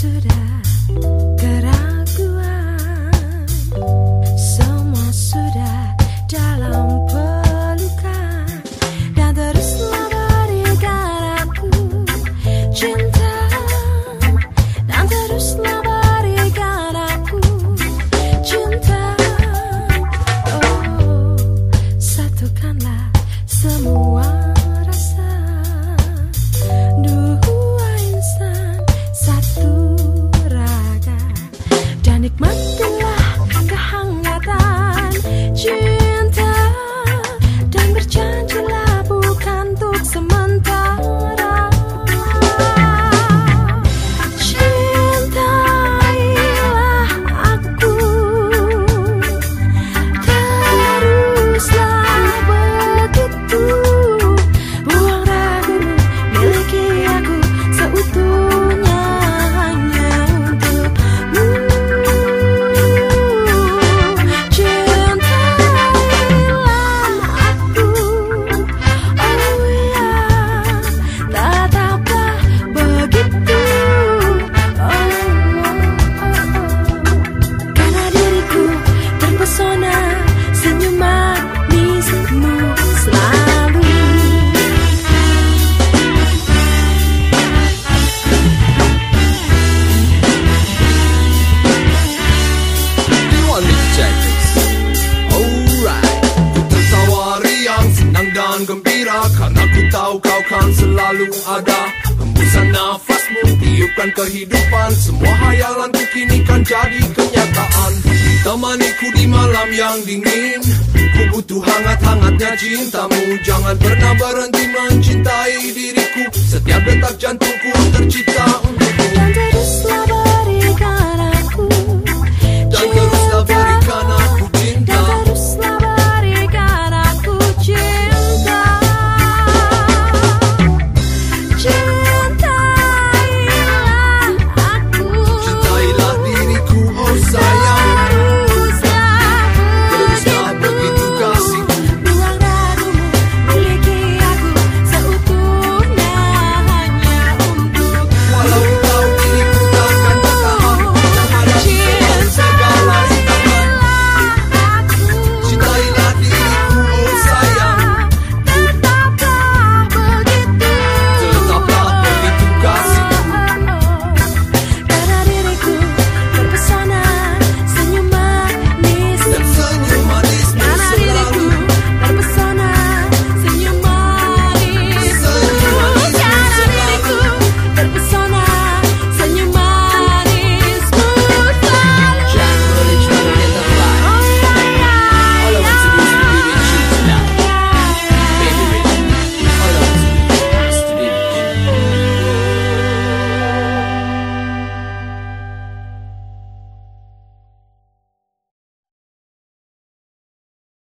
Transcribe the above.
should selalu ada. Hembusan nafasmu tiupkan kehidupan. Semua hayalanku kini kan jadi kenyataan. Temaniku di malam yang dingin. Ku butuh hangat-hangatnya cintamu. Jangan pernah berhenti mencintai diriku. Setiap detak jantungku tercipta untukmu. Dan teruslah